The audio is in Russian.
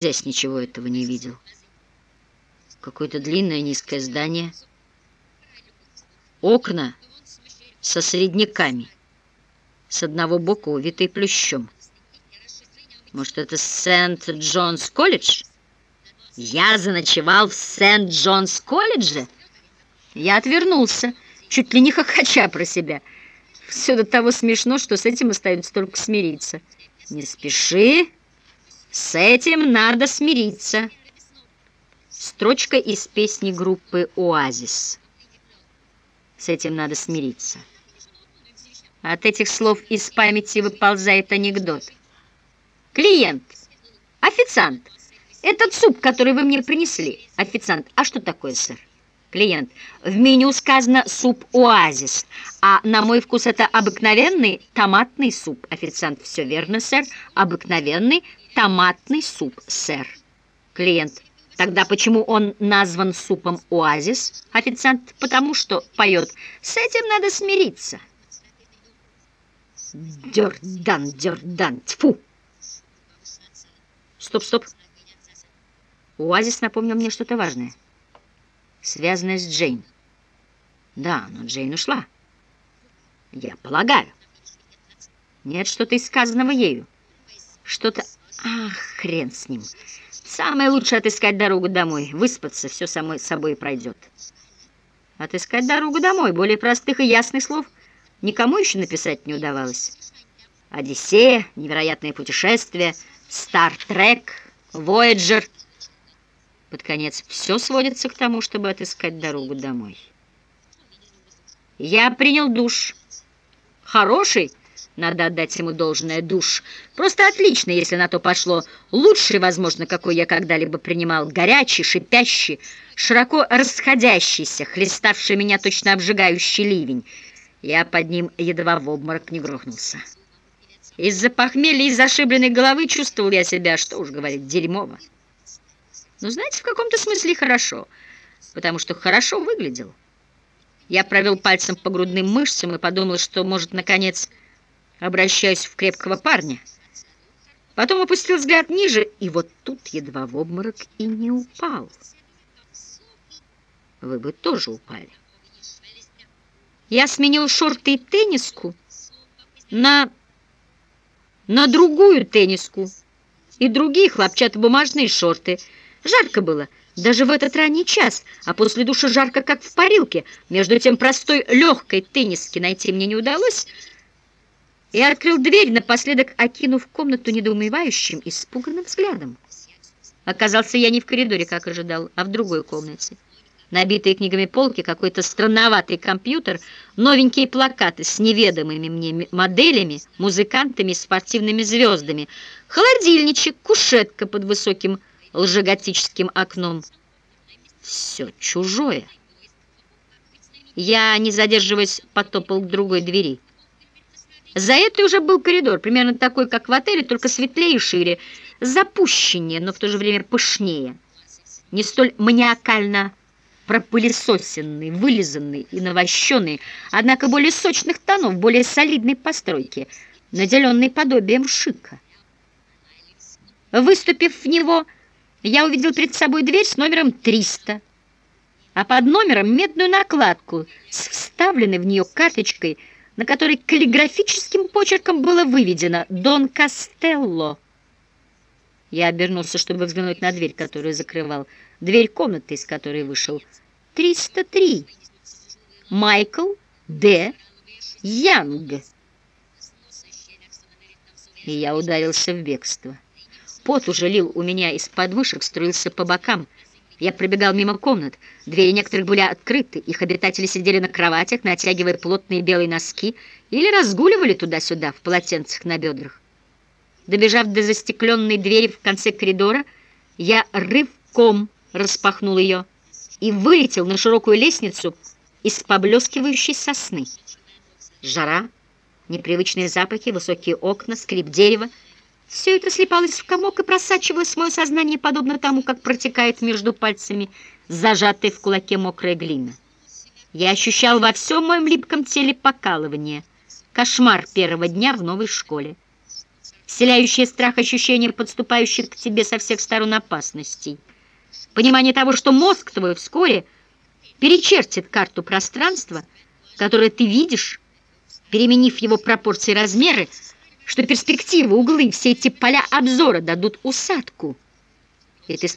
Здесь ничего этого не видел. Какое-то длинное низкое здание. Окна со средняками. С одного бока увитые плющом. Может, это Сент-Джонс колледж? Я заночевал в Сент-Джонс колледже? Я отвернулся, чуть ли не хохоча про себя. Все до того смешно, что с этим остается только смириться. Не спеши, с этим надо смириться. Строчка из песни группы «Оазис». С этим надо смириться. От этих слов из памяти выползает анекдот. Клиент, официант, этот суп, который вы мне принесли. Официант, а что такое, сэр? Клиент, в меню сказано суп «Оазис», а на мой вкус это обыкновенный томатный суп. Официант, все верно, сэр, обыкновенный томатный суп, сэр. Клиент, тогда почему он назван супом «Оазис»? Официант, потому что поет «С этим надо смириться». Дёрдан, дёрдан, тьфу! Стоп, стоп. Оазис напомнил мне что-то важное, связанное с Джейн. Да, но Джейн ушла. Я полагаю. Нет что-то из сказанного ею. Что-то... Ах, хрен с ним. Самое лучшее отыскать дорогу домой. Выспаться, все само собой пройдет. Отыскать дорогу домой. Более простых и ясных слов никому еще написать не удавалось. Одиссея, невероятное путешествие, Стартрек, Вояджер. Под конец все сводится к тому, чтобы отыскать дорогу домой. Я принял душ. Хороший, надо отдать ему должное, душ. Просто отлично, если на то пошло. Лучший, возможно, какой я когда-либо принимал. Горячий, шипящий, широко расходящийся, хлеставший меня точно обжигающий ливень. Я под ним едва в обморок не грохнулся. Из-за похмелья и зашибленной головы чувствовал я себя, что уж говорить, дерьмово. Но знаете, в каком-то смысле хорошо, потому что хорошо выглядел. Я провел пальцем по грудным мышцам и подумал, что, может, наконец обращаюсь в крепкого парня. Потом опустил взгляд ниже, и вот тут едва в обморок и не упал. Вы бы тоже упали. Я сменил шорты и тенниску на, на другую тенниску и другие хлопчатобумажные шорты. Жарко было, даже в этот ранний час, а после душа жарко, как в парилке. Между тем простой легкой тенниски найти мне не удалось, и открыл дверь, напоследок окинув комнату недоумевающим, испуганным взглядом. Оказался я не в коридоре, как ожидал, а в другой комнате. Набитые книгами полки, какой-то странноватый компьютер, новенькие плакаты с неведомыми мне моделями, музыкантами, спортивными звездами, холодильничек, кушетка под высоким лжеготическим окном. Все чужое. Я, не задерживаясь, потопал к другой двери. За этой уже был коридор, примерно такой, как в отеле, только светлее и шире, запущеннее, но в то же время пышнее. Не столь маниакально пропылесосенный, вылизанный и навощенный, однако более сочных тонов, более солидной постройки, наделенный подобием шика. Выступив в него, я увидел перед собой дверь с номером 300, а под номером медную накладку с вставленной в нее карточкой – на которой каллиграфическим почерком было выведено «Дон Кастелло». Я обернулся, чтобы взглянуть на дверь, которую закрывал, дверь комнаты, из которой вышел. «303. Майкл Д. Янг». И я ударился в бегство. Пот уже лил у меня из подмышек, струился по бокам, я пробегал мимо комнат. Двери некоторых были открыты. Их обитатели сидели на кроватях, натягивая плотные белые носки, или разгуливали туда-сюда в полотенцах на бедрах. Добежав до застекленной двери в конце коридора, я рывком распахнул ее и вылетел на широкую лестницу из поблескивающей сосны. Жара, непривычные запахи, высокие окна, скрип дерева — все это слипалось в комок и просачивалось в мое сознание, подобно тому, как протекает между пальцами зажатая в кулаке мокрая глина. Я ощущал во всем моем липком теле покалывание, кошмар первого дня в новой школе, вселяющее страх ощущение подступающих к тебе со всех сторон опасностей, понимание того, что мозг твой вскоре перечертит карту пространства, которое ты видишь, переменив его пропорции и размеры, что перспективы, углы, все эти поля обзора дадут усадку. И ты